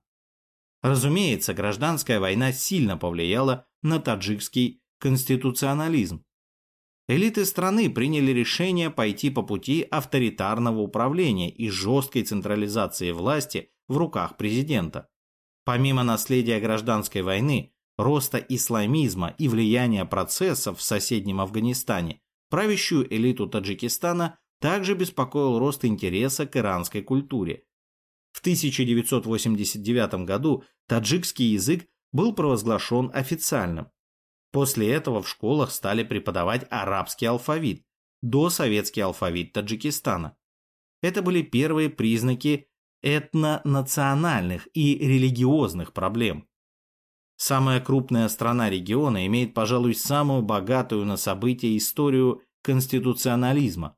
Разумеется, гражданская война сильно повлияла на таджикский конституционализм. Элиты страны приняли решение пойти по пути авторитарного управления и жесткой централизации власти в руках президента. Помимо наследия гражданской войны, роста исламизма и влияния процессов в соседнем Афганистане, правящую элиту Таджикистана также беспокоил рост интереса к иранской культуре. В 1989 году таджикский язык был провозглашен официальным. После этого в школах стали преподавать арабский алфавит, досоветский алфавит Таджикистана. Это были первые признаки этнонациональных и религиозных проблем. Самая крупная страна региона имеет, пожалуй, самую богатую на события историю конституционализма.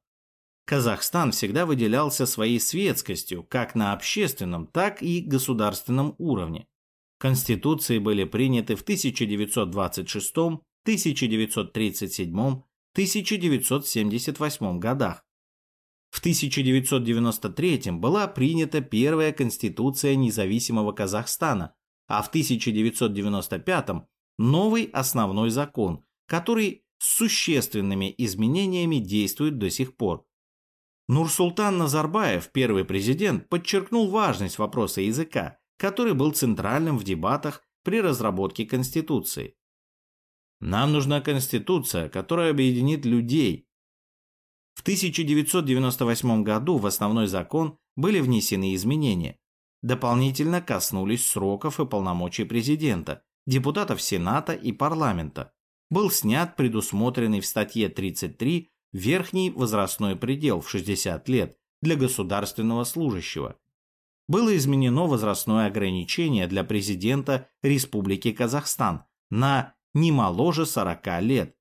Казахстан всегда выделялся своей светскостью как на общественном, так и государственном уровне. Конституции были приняты в 1926, 1937, 1978 годах. В 1993 была принята первая Конституция независимого Казахстана, а в 1995 новый основной закон, который с существенными изменениями действует до сих пор. Нурсултан Назарбаев, первый президент, подчеркнул важность вопроса языка который был центральным в дебатах при разработке Конституции. Нам нужна Конституция, которая объединит людей. В 1998 году в основной закон были внесены изменения. Дополнительно коснулись сроков и полномочий президента, депутатов Сената и парламента. Был снят предусмотренный в статье 33 верхний возрастной предел в 60 лет для государственного служащего было изменено возрастное ограничение для президента Республики Казахстан на не моложе 40 лет,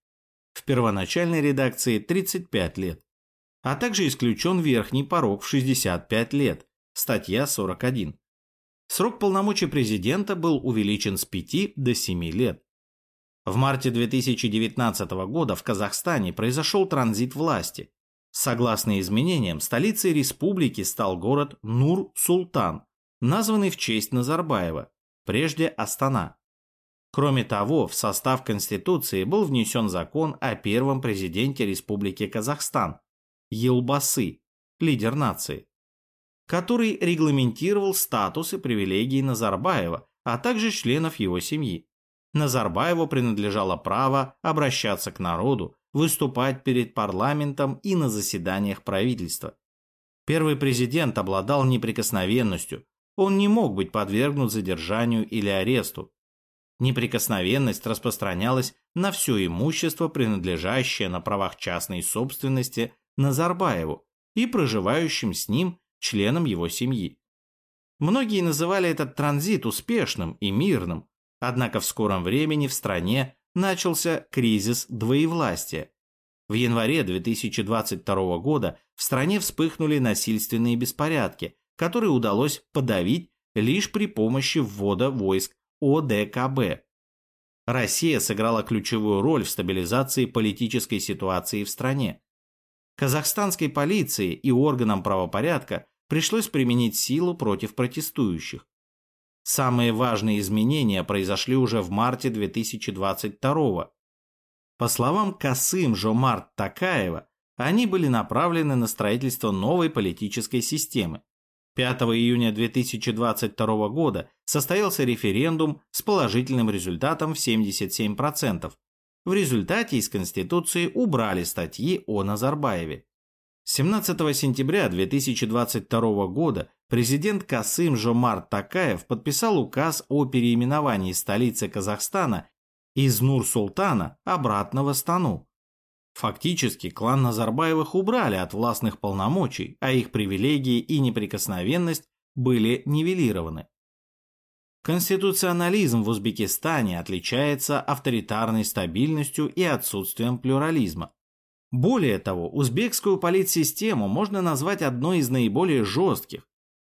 в первоначальной редакции 35 лет, а также исключен верхний порог в 65 лет, статья 41. Срок полномочий президента был увеличен с 5 до 7 лет. В марте 2019 года в Казахстане произошел транзит власти, Согласно изменениям, столицей республики стал город Нур-Султан, названный в честь Назарбаева, прежде Астана. Кроме того, в состав Конституции был внесен закон о первом президенте Республики Казахстан Елбасы, лидер нации, который регламентировал статус и привилегии Назарбаева, а также членов его семьи. Назарбаеву принадлежало право обращаться к народу, выступать перед парламентом и на заседаниях правительства. Первый президент обладал неприкосновенностью, он не мог быть подвергнут задержанию или аресту. Неприкосновенность распространялась на все имущество, принадлежащее на правах частной собственности Назарбаеву и проживающим с ним членам его семьи. Многие называли этот транзит успешным и мирным, однако в скором времени в стране начался кризис двоевластия. В январе 2022 года в стране вспыхнули насильственные беспорядки, которые удалось подавить лишь при помощи ввода войск ОДКБ. Россия сыграла ключевую роль в стабилизации политической ситуации в стране. Казахстанской полиции и органам правопорядка пришлось применить силу против протестующих. Самые важные изменения произошли уже в марте 2022 По словам Касым Жомарт Такаева, они были направлены на строительство новой политической системы. 5 июня 2022 года состоялся референдум с положительным результатом в 77%. В результате из Конституции убрали статьи о Назарбаеве. 17 сентября 2022 года президент Касым Жомарт Такаев подписал указ о переименовании столицы Казахстана из Нур-Султана обратно в Астану. Фактически клан Назарбаевых убрали от властных полномочий, а их привилегии и неприкосновенность были нивелированы. Конституционализм в Узбекистане отличается авторитарной стабильностью и отсутствием плюрализма. Более того, узбекскую политсистему можно назвать одной из наиболее жестких.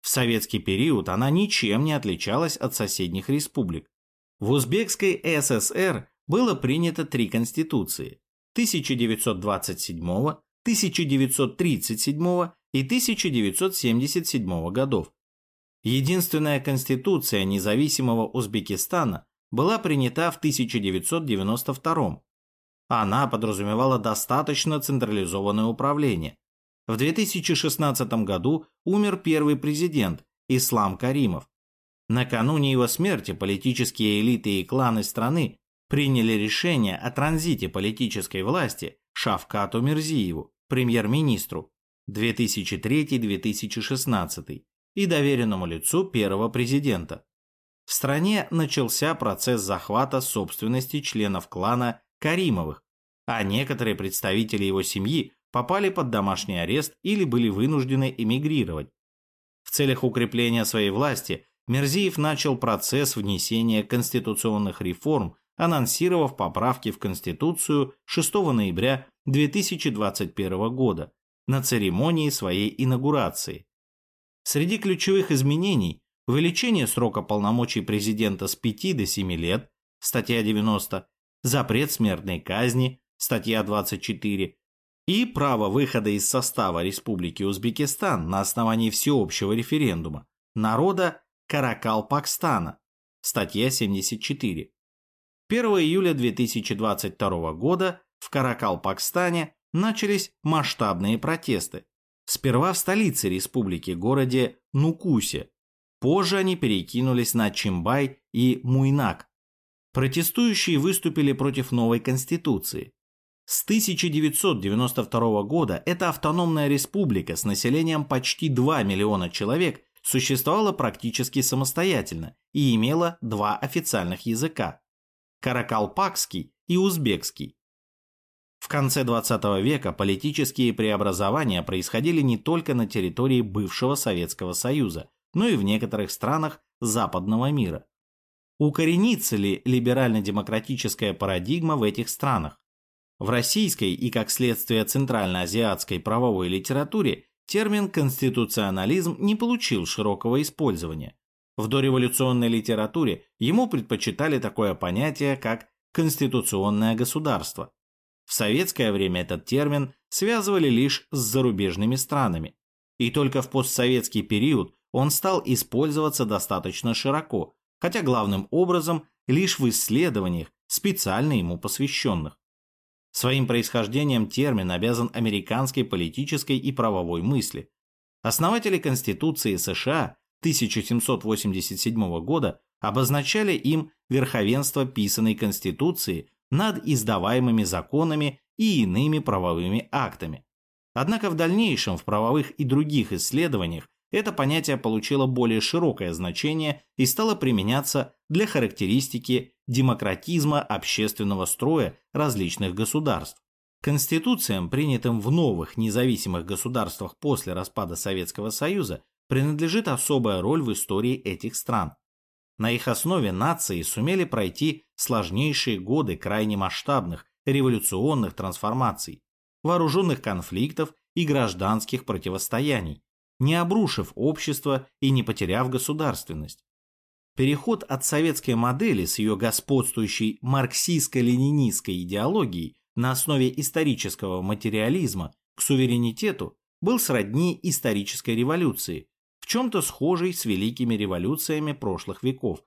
В советский период она ничем не отличалась от соседних республик. В Узбекской ССР было принято три конституции – 1927, 1937 и 1977 годов. Единственная конституция независимого Узбекистана была принята в 1992 она подразумевала достаточно централизованное управление. В 2016 году умер первый президент Ислам Каримов. Накануне его смерти политические элиты и кланы страны приняли решение о транзите политической власти Шавкату Мирзиеву, премьер-министру, 2003-2016 и доверенному лицу первого президента. В стране начался процесс захвата собственности членов клана Каримовых, а некоторые представители его семьи попали под домашний арест или были вынуждены эмигрировать. В целях укрепления своей власти Мерзиев начал процесс внесения конституционных реформ, анонсировав поправки в Конституцию 6 ноября 2021 года на церемонии своей инаугурации. Среди ключевых изменений – увеличение срока полномочий президента с 5 до 7 лет, статья 90, запрет смертной казни, статья 24, и право выхода из состава Республики Узбекистан на основании всеобщего референдума народа Каракалпакстана, статья 74. 1 июля 2022 года в Каракалпакстане начались масштабные протесты. Сперва в столице республики, городе Нукусе. Позже они перекинулись на Чимбай и Муйнак, Протестующие выступили против новой конституции. С 1992 года эта автономная республика с населением почти 2 миллиона человек существовала практически самостоятельно и имела два официальных языка – каракалпакский и узбекский. В конце 20 века политические преобразования происходили не только на территории бывшего Советского Союза, но и в некоторых странах западного мира. Укоренится ли либерально-демократическая парадигма в этих странах? В российской и, как следствие, центральноазиатской правовой литературе термин «конституционализм» не получил широкого использования. В дореволюционной литературе ему предпочитали такое понятие, как «конституционное государство». В советское время этот термин связывали лишь с зарубежными странами. И только в постсоветский период он стал использоваться достаточно широко, хотя главным образом лишь в исследованиях, специально ему посвященных. Своим происхождением термин обязан американской политической и правовой мысли. Основатели Конституции США 1787 года обозначали им верховенство писанной Конституции над издаваемыми законами и иными правовыми актами. Однако в дальнейшем в правовых и других исследованиях это понятие получило более широкое значение и стало применяться для характеристики демократизма общественного строя различных государств. Конституциям, принятым в новых независимых государствах после распада Советского Союза, принадлежит особая роль в истории этих стран. На их основе нации сумели пройти сложнейшие годы крайне масштабных революционных трансформаций, вооруженных конфликтов и гражданских противостояний, не обрушив общество и не потеряв государственность. Переход от советской модели с ее господствующей марксистско-ленинистской идеологией на основе исторического материализма к суверенитету был сродни исторической революции, в чем-то схожей с великими революциями прошлых веков.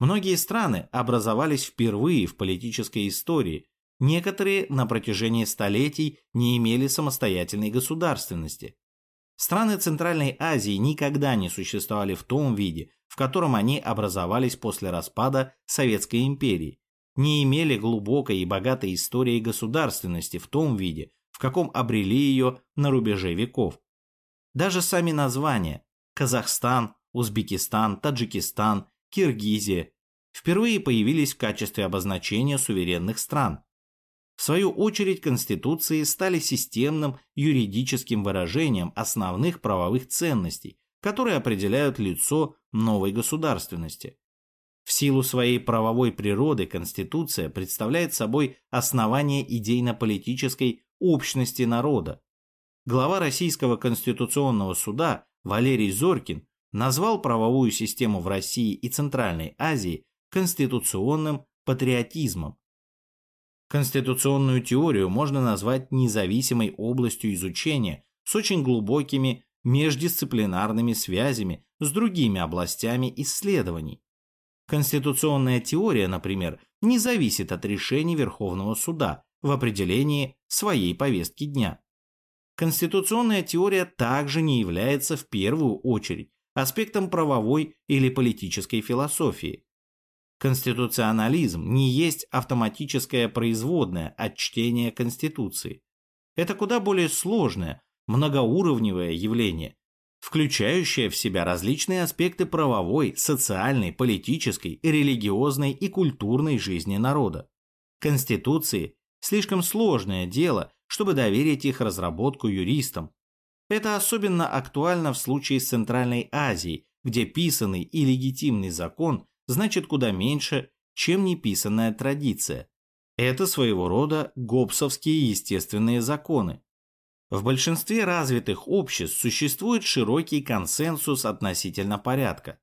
Многие страны образовались впервые в политической истории, некоторые на протяжении столетий не имели самостоятельной государственности. Страны Центральной Азии никогда не существовали в том виде, в котором они образовались после распада Советской империи, не имели глубокой и богатой истории государственности в том виде, в каком обрели ее на рубеже веков. Даже сами названия Казахстан, Узбекистан, Таджикистан, Киргизия впервые появились в качестве обозначения суверенных стран. В свою очередь конституции стали системным юридическим выражением основных правовых ценностей, которые определяют лицо новой государственности. В силу своей правовой природы Конституция представляет собой основание идейно-политической общности народа. Глава Российского конституционного суда Валерий Зорькин назвал правовую систему в России и Центральной Азии конституционным патриотизмом. Конституционную теорию можно назвать независимой областью изучения с очень глубокими междисциплинарными связями с другими областями исследований. Конституционная теория, например, не зависит от решений Верховного суда в определении своей повестки дня. Конституционная теория также не является в первую очередь аспектом правовой или политической философии. Конституционализм не есть автоматическое производное от чтения Конституции. Это куда более сложное, многоуровневое явление, включающее в себя различные аспекты правовой, социальной, политической, религиозной и культурной жизни народа. Конституции – слишком сложное дело, чтобы доверить их разработку юристам. Это особенно актуально в случае с Центральной Азией, где писанный и легитимный закон значит куда меньше, чем неписанная традиция. Это своего рода гоббсовские естественные законы. В большинстве развитых обществ существует широкий консенсус относительно порядка.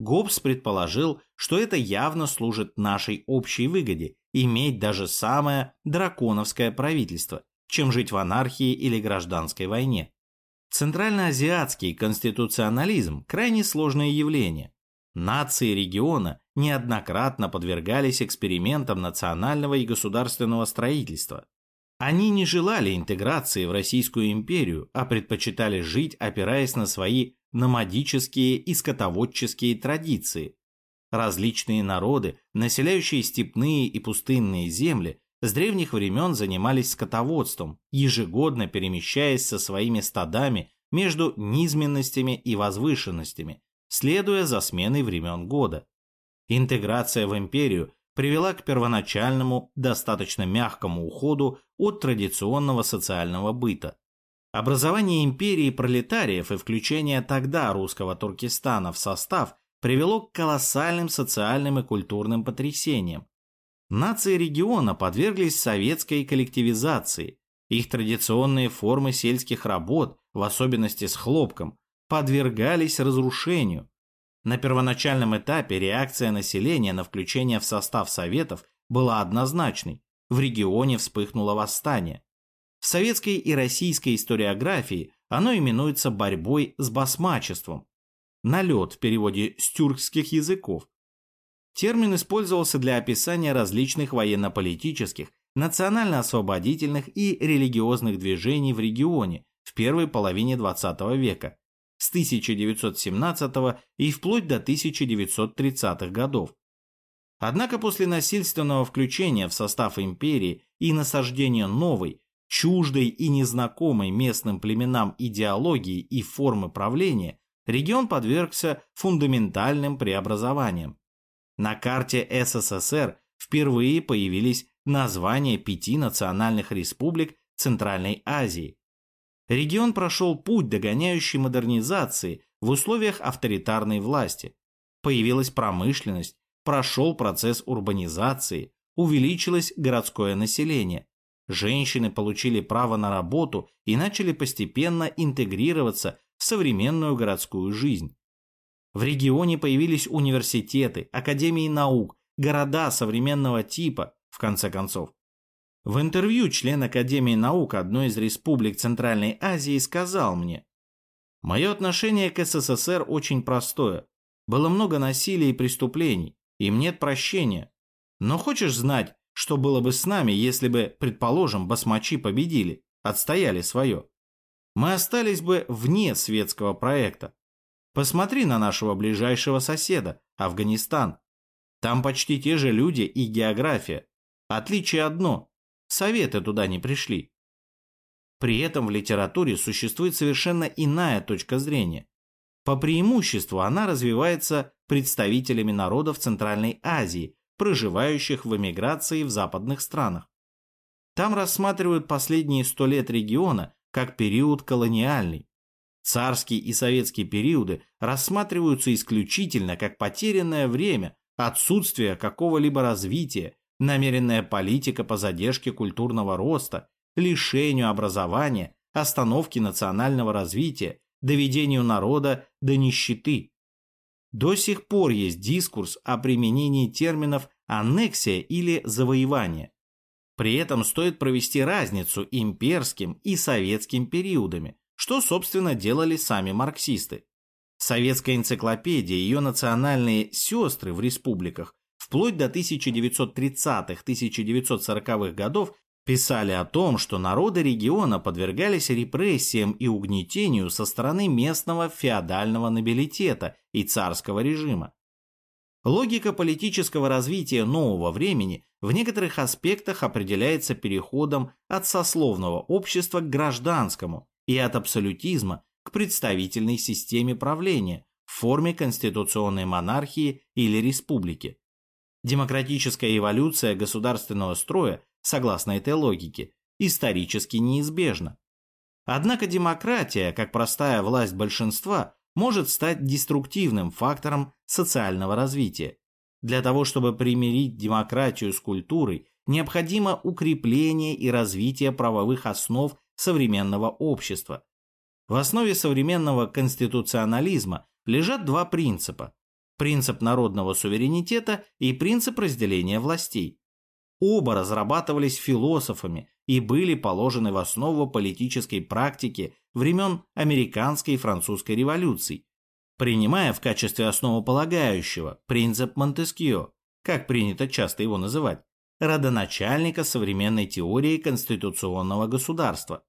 Гоббс предположил, что это явно служит нашей общей выгоде иметь даже самое драконовское правительство, чем жить в анархии или гражданской войне. Центральноазиатский конституционализм – крайне сложное явление. Нации региона неоднократно подвергались экспериментам национального и государственного строительства. Они не желали интеграции в Российскую империю, а предпочитали жить, опираясь на свои номадические и скотоводческие традиции. Различные народы, населяющие степные и пустынные земли, с древних времен занимались скотоводством, ежегодно перемещаясь со своими стадами между низменностями и возвышенностями, следуя за сменой времен года. Интеграция в империю привела к первоначальному, достаточно мягкому уходу от традиционного социального быта. Образование империи пролетариев и включение тогда русского Туркестана в состав привело к колоссальным социальным и культурным потрясениям. Нации региона подверглись советской коллективизации. Их традиционные формы сельских работ, в особенности с хлопком, подвергались разрушению. На первоначальном этапе реакция населения на включение в состав Советов была однозначной. В регионе вспыхнуло восстание. В советской и российской историографии оно именуется борьбой с басмачеством. Налет в переводе с тюркских языков. Термин использовался для описания различных военно-политических, национально-освободительных и религиозных движений в регионе в первой половине XX века, с 1917 и вплоть до 1930-х годов. Однако после насильственного включения в состав империи и насаждения новой, чуждой и незнакомой местным племенам идеологии и формы правления, регион подвергся фундаментальным преобразованиям. На карте СССР впервые появились названия пяти национальных республик Центральной Азии, Регион прошел путь догоняющей модернизации в условиях авторитарной власти. Появилась промышленность, прошел процесс урбанизации, увеличилось городское население. Женщины получили право на работу и начали постепенно интегрироваться в современную городскую жизнь. В регионе появились университеты, академии наук, города современного типа, в конце концов. В интервью член Академии наук одной из республик Центральной Азии сказал мне, «Мое отношение к СССР очень простое. Было много насилия и преступлений, им нет прощения. Но хочешь знать, что было бы с нами, если бы, предположим, басмачи победили, отстояли свое? Мы остались бы вне светского проекта. Посмотри на нашего ближайшего соседа, Афганистан. Там почти те же люди и география. Отличие одно – советы туда не пришли. При этом в литературе существует совершенно иная точка зрения. По преимуществу она развивается представителями народов Центральной Азии, проживающих в эмиграции в западных странах. Там рассматривают последние сто лет региона как период колониальный. Царский и советский периоды рассматриваются исключительно как потерянное время, отсутствие какого-либо развития, намеренная политика по задержке культурного роста, лишению образования, остановке национального развития, доведению народа до нищеты. До сих пор есть дискурс о применении терминов аннексия или завоевание. При этом стоит провести разницу имперским и советским периодами, что, собственно, делали сами марксисты. Советская энциклопедия и ее национальные сестры в республиках вплоть до 1930-1940-х годов писали о том, что народы региона подвергались репрессиям и угнетению со стороны местного феодального нобилитета и царского режима. Логика политического развития нового времени в некоторых аспектах определяется переходом от сословного общества к гражданскому и от абсолютизма к представительной системе правления в форме конституционной монархии или республики. Демократическая эволюция государственного строя согласно этой логике, исторически неизбежно. Однако демократия, как простая власть большинства, может стать деструктивным фактором социального развития. Для того, чтобы примирить демократию с культурой, необходимо укрепление и развитие правовых основ современного общества. В основе современного конституционализма лежат два принципа – принцип народного суверенитета и принцип разделения властей. Оба разрабатывались философами и были положены в основу политической практики времен американской и французской революций, принимая в качестве основополагающего принцип Монтескио, как принято часто его называть, родоначальника современной теории конституционного государства.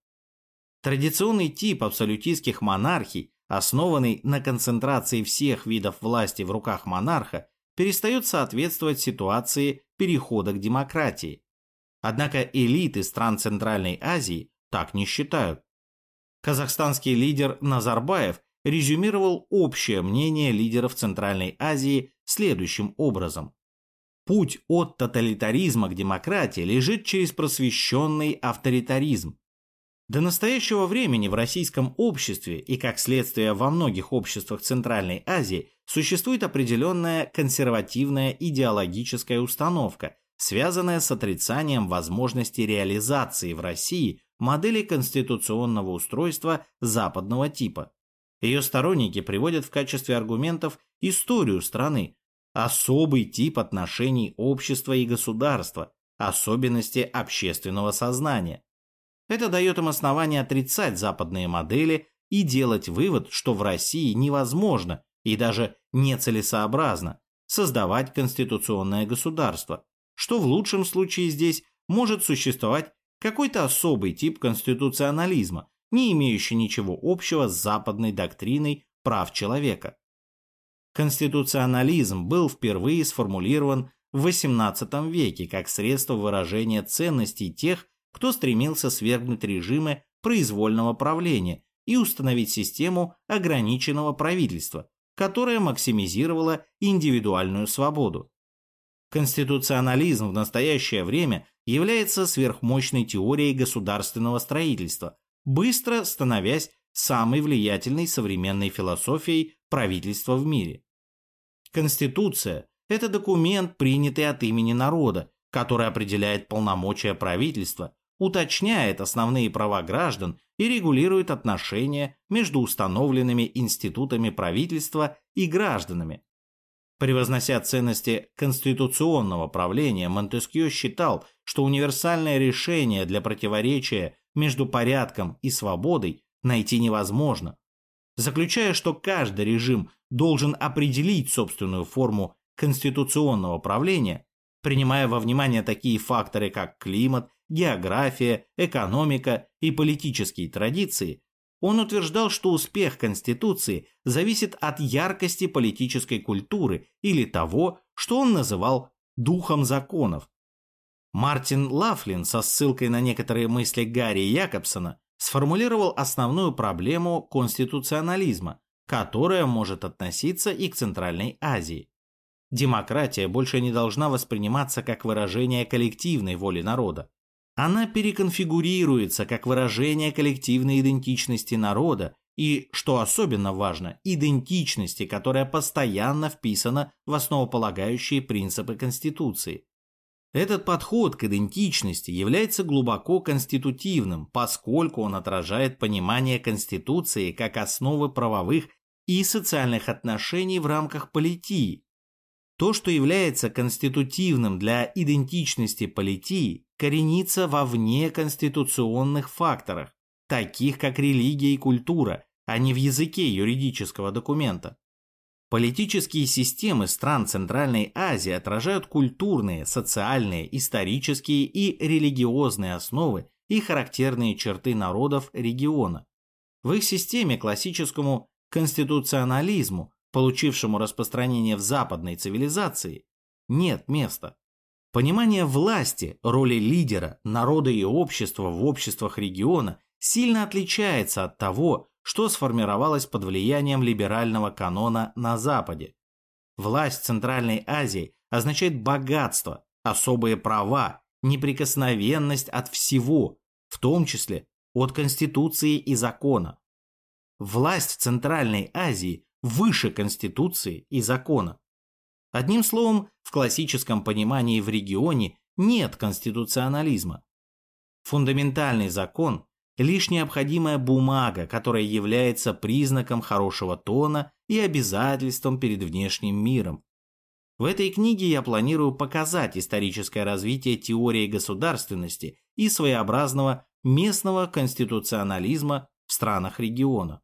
Традиционный тип абсолютистских монархий, основанный на концентрации всех видов власти в руках монарха, перестает соответствовать ситуации перехода к демократии. Однако элиты стран Центральной Азии так не считают. Казахстанский лидер Назарбаев резюмировал общее мнение лидеров Центральной Азии следующим образом. Путь от тоталитаризма к демократии лежит через просвещенный авторитаризм, до настоящего времени в российском обществе и, как следствие, во многих обществах Центральной Азии существует определенная консервативная идеологическая установка, связанная с отрицанием возможности реализации в России модели конституционного устройства западного типа. Ее сторонники приводят в качестве аргументов историю страны, особый тип отношений общества и государства, особенности общественного сознания. Это дает им основание отрицать западные модели и делать вывод, что в России невозможно и даже нецелесообразно создавать конституционное государство, что в лучшем случае здесь может существовать какой-то особый тип конституционализма, не имеющий ничего общего с западной доктриной прав человека. Конституционализм был впервые сформулирован в XVIII веке как средство выражения ценностей тех, кто стремился свергнуть режимы произвольного правления и установить систему ограниченного правительства, которая максимизировала индивидуальную свободу. Конституционализм в настоящее время является сверхмощной теорией государственного строительства, быстро становясь самой влиятельной современной философией правительства в мире. Конституция – это документ, принятый от имени народа, который определяет полномочия правительства, уточняет основные права граждан и регулирует отношения между установленными институтами правительства и гражданами. Превознося ценности конституционного правления, Монтескье считал, что универсальное решение для противоречия между порядком и свободой найти невозможно, заключая, что каждый режим должен определить собственную форму конституционного правления, принимая во внимание такие факторы, как климат, география, экономика и политические традиции, он утверждал, что успех Конституции зависит от яркости политической культуры или того, что он называл «духом законов». Мартин Лафлин со ссылкой на некоторые мысли Гарри Якобсона сформулировал основную проблему конституционализма, которая может относиться и к Центральной Азии. Демократия больше не должна восприниматься как выражение коллективной воли народа. Она переконфигурируется как выражение коллективной идентичности народа и, что особенно важно, идентичности, которая постоянно вписана в основополагающие принципы Конституции. Этот подход к идентичности является глубоко конститутивным, поскольку он отражает понимание Конституции как основы правовых и социальных отношений в рамках политии, то, что является конститутивным для идентичности политии, коренится во внеконституционных факторах, таких как религия и культура, а не в языке юридического документа. Политические системы стран Центральной Азии отражают культурные, социальные, исторические и религиозные основы и характерные черты народов региона. В их системе классическому конституционализму получившему распространение в западной цивилизации, нет места. Понимание власти, роли лидера, народа и общества в обществах региона сильно отличается от того, что сформировалось под влиянием либерального канона на Западе. Власть Центральной Азии означает богатство, особые права, неприкосновенность от всего, в том числе от Конституции и закона. Власть Центральной Азии выше Конституции и закона. Одним словом, в классическом понимании в регионе нет конституционализма. Фундаментальный закон – лишь необходимая бумага, которая является признаком хорошего тона и обязательством перед внешним миром. В этой книге я планирую показать историческое развитие теории государственности и своеобразного местного конституционализма в странах региона.